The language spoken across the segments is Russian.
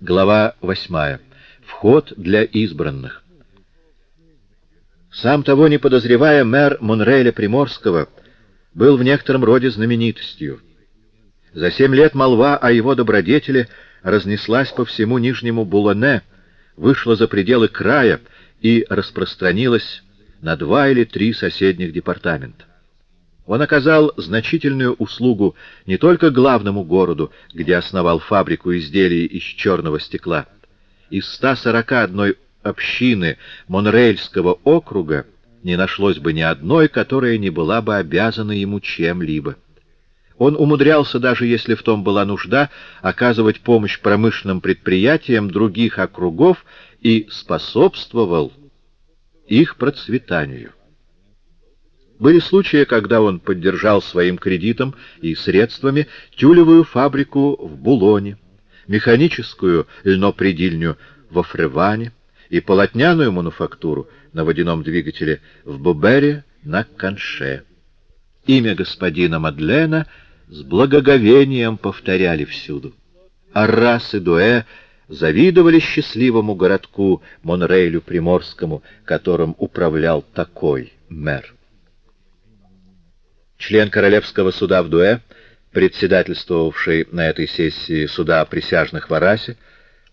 Глава 8. Вход для избранных. Сам того не подозревая, мэр Монреля Приморского был в некотором роде знаменитостью. За семь лет молва о его добродетели разнеслась по всему Нижнему Булоне, вышла за пределы края и распространилась на два или три соседних департамента. Он оказал значительную услугу не только главному городу, где основал фабрику изделий из черного стекла. Из 141 общины Монрейльского округа не нашлось бы ни одной, которая не была бы обязана ему чем-либо. Он умудрялся, даже если в том была нужда, оказывать помощь промышленным предприятиям других округов и способствовал их процветанию. Были случаи, когда он поддержал своим кредитом и средствами тюлевую фабрику в Булоне, механическую льнопредильню во Фреване и полотняную мануфактуру на водяном двигателе в Бубере на Канше. Имя господина Мадлена с благоговением повторяли всюду. Аррас и Дуэ завидовали счастливому городку Монрейлю Приморскому, которым управлял такой мэр. Член Королевского суда в Дуэ, председательствовавший на этой сессии суда присяжных в Арасе,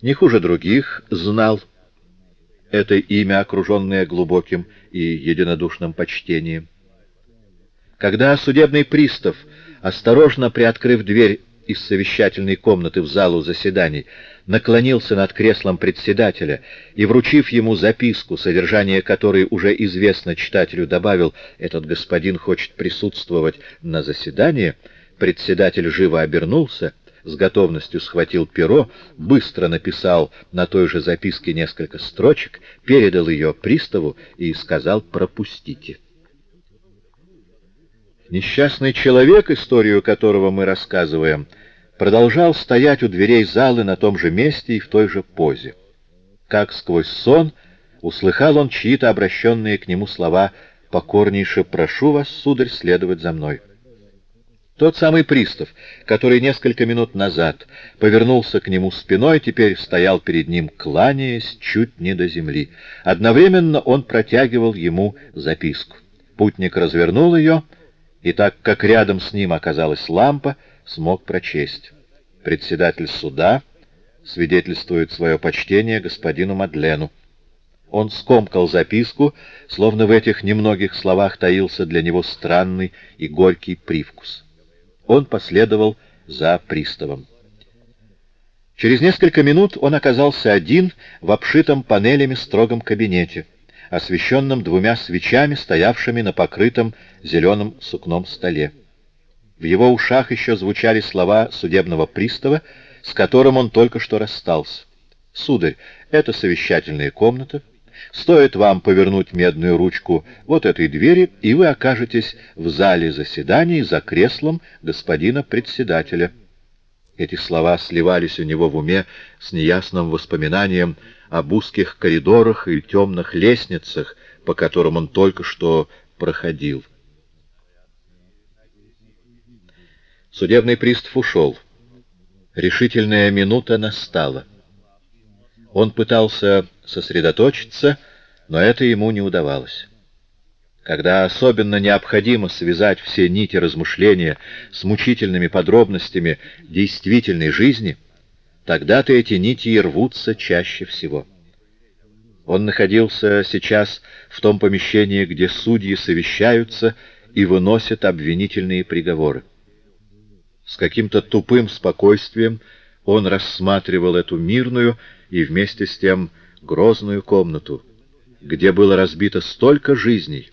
не хуже других знал это имя, окруженное глубоким и единодушным почтением. Когда судебный пристав, осторожно приоткрыв дверь из совещательной комнаты в залу заседаний, наклонился над креслом председателя и, вручив ему записку, содержание которой уже известно читателю, добавил «Этот господин хочет присутствовать на заседании», председатель живо обернулся, с готовностью схватил перо, быстро написал на той же записке несколько строчек, передал ее приставу и сказал «пропустите». Несчастный человек, историю которого мы рассказываем, — продолжал стоять у дверей залы на том же месте и в той же позе. Как сквозь сон услыхал он чьи-то обращенные к нему слова «Покорнейше прошу вас, сударь, следовать за мной». Тот самый пристав, который несколько минут назад повернулся к нему спиной, теперь стоял перед ним, кланяясь чуть не до земли. Одновременно он протягивал ему записку. Путник развернул ее, и так как рядом с ним оказалась лампа, смог прочесть. Председатель суда свидетельствует свое почтение господину Мадлену. Он скомкал записку, словно в этих немногих словах таился для него странный и горький привкус. Он последовал за приставом. Через несколько минут он оказался один в обшитом панелями строгом кабинете, освещенном двумя свечами, стоявшими на покрытом зеленым сукном столе. В его ушах еще звучали слова судебного пристава, с которым он только что расстался. «Сударь, это совещательная комната. Стоит вам повернуть медную ручку вот этой двери, и вы окажетесь в зале заседаний за креслом господина председателя». Эти слова сливались у него в уме с неясным воспоминанием об узких коридорах и темных лестницах, по которым он только что проходил. Судебный пристав ушел. Решительная минута настала. Он пытался сосредоточиться, но это ему не удавалось. Когда особенно необходимо связать все нити размышления с мучительными подробностями действительной жизни, тогда-то эти нити и рвутся чаще всего. Он находился сейчас в том помещении, где судьи совещаются и выносят обвинительные приговоры. С каким-то тупым спокойствием он рассматривал эту мирную и вместе с тем грозную комнату, где было разбито столько жизней,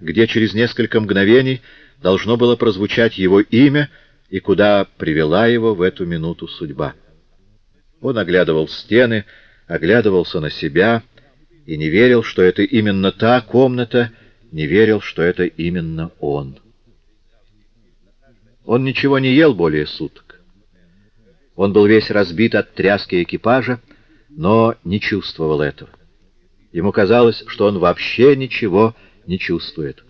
где через несколько мгновений должно было прозвучать его имя и куда привела его в эту минуту судьба. Он оглядывал стены, оглядывался на себя и не верил, что это именно та комната, не верил, что это именно он. Он ничего не ел более суток. Он был весь разбит от тряски экипажа, но не чувствовал этого. Ему казалось, что он вообще ничего не чувствует.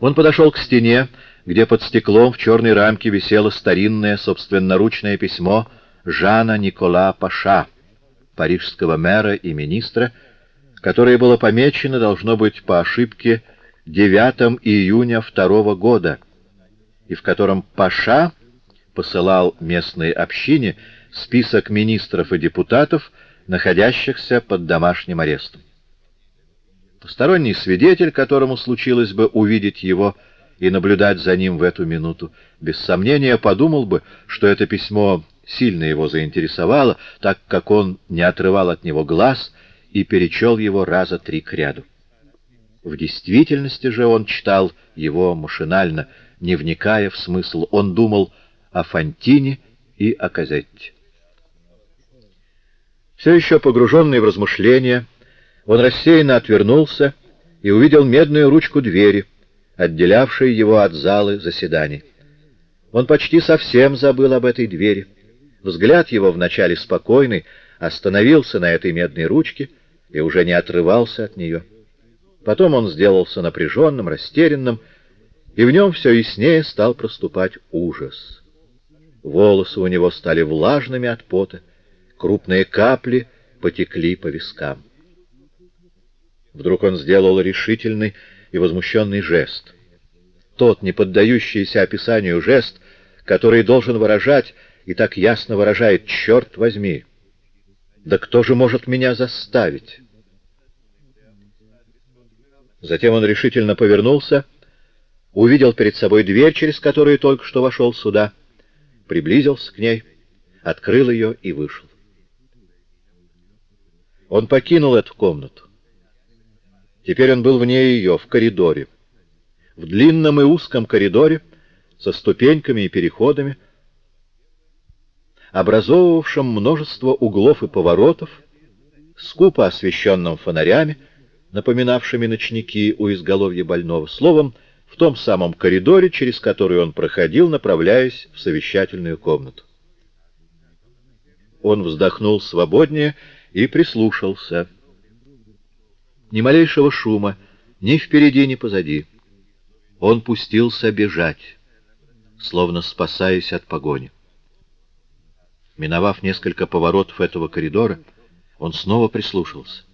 Он подошел к стене, где под стеклом в черной рамке висело старинное собственноручное письмо Жана Никола Паша, парижского мэра и министра, которое было помечено, должно быть, по ошибке 9 июня второго года, и в котором Паша посылал местной общине список министров и депутатов, находящихся под домашним арестом. Посторонний свидетель, которому случилось бы увидеть его и наблюдать за ним в эту минуту, без сомнения подумал бы, что это письмо сильно его заинтересовало, так как он не отрывал от него глаз и перечел его раза три к ряду. В действительности же он читал его машинально, не вникая в смысл. Он думал о Фантине и о Казетте. Все еще погруженный в размышления, он рассеянно отвернулся и увидел медную ручку двери, отделявшей его от залы заседаний. Он почти совсем забыл об этой двери. Взгляд его, вначале спокойный, остановился на этой медной ручке и уже не отрывался от нее. Потом он сделался напряженным, растерянным, и в нем все яснее стал проступать ужас. Волосы у него стали влажными от пота, крупные капли потекли по вискам. Вдруг он сделал решительный и возмущенный жест. Тот, не поддающийся описанию жест, который должен выражать и так ясно выражает «черт возьми». Да кто же может меня заставить? Затем он решительно повернулся, увидел перед собой дверь, через которую только что вошел сюда, приблизился к ней, открыл ее и вышел. Он покинул эту комнату. Теперь он был вне ее, в коридоре. В длинном и узком коридоре, со ступеньками и переходами, образовывавшем множество углов и поворотов, скупо освещенным фонарями, напоминавшими ночники у изголовья больного, словом, в том самом коридоре, через который он проходил, направляясь в совещательную комнату. Он вздохнул свободнее и прислушался — ни малейшего шума, ни впереди, ни позади. Он пустился бежать, словно спасаясь от погони. Миновав несколько поворотов этого коридора, он снова прислушался.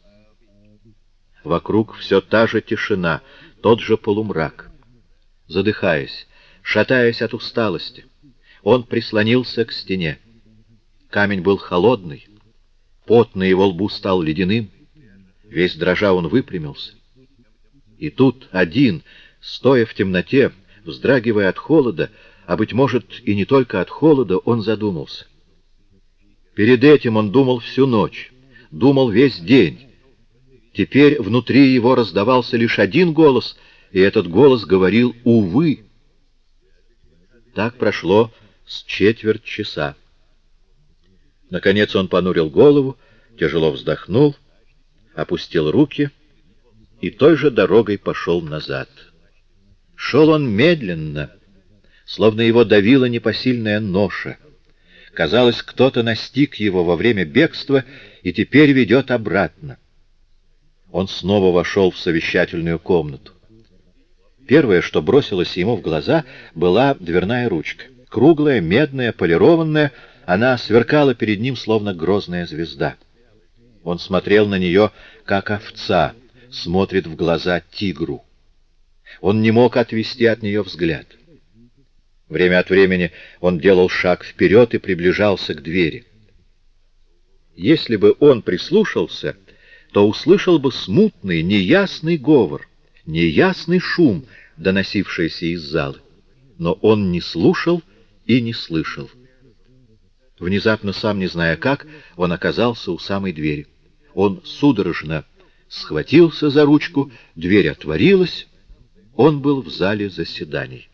Вокруг все та же тишина, тот же полумрак. Задыхаясь, шатаясь от усталости, он прислонился к стене. Камень был холодный, пот на его лбу стал ледяным. Весь дрожа он выпрямился. И тут один, стоя в темноте, вздрагивая от холода, а, быть может, и не только от холода, он задумался. Перед этим он думал всю ночь, думал весь день. Теперь внутри его раздавался лишь один голос, и этот голос говорил «Увы». Так прошло с четверть часа. Наконец он понурил голову, тяжело вздохнул — опустил руки и той же дорогой пошел назад. Шел он медленно, словно его давила непосильная ноша. Казалось, кто-то настиг его во время бегства и теперь ведет обратно. Он снова вошел в совещательную комнату. Первое, что бросилось ему в глаза, была дверная ручка. Круглая, медная, полированная, она сверкала перед ним, словно грозная звезда. Он смотрел на нее, как овца смотрит в глаза тигру. Он не мог отвести от нее взгляд. Время от времени он делал шаг вперед и приближался к двери. Если бы он прислушался, то услышал бы смутный, неясный говор, неясный шум, доносившийся из залы. Но он не слушал и не слышал. Внезапно, сам не зная как, он оказался у самой двери. Он судорожно схватился за ручку, дверь отворилась, он был в зале заседаний.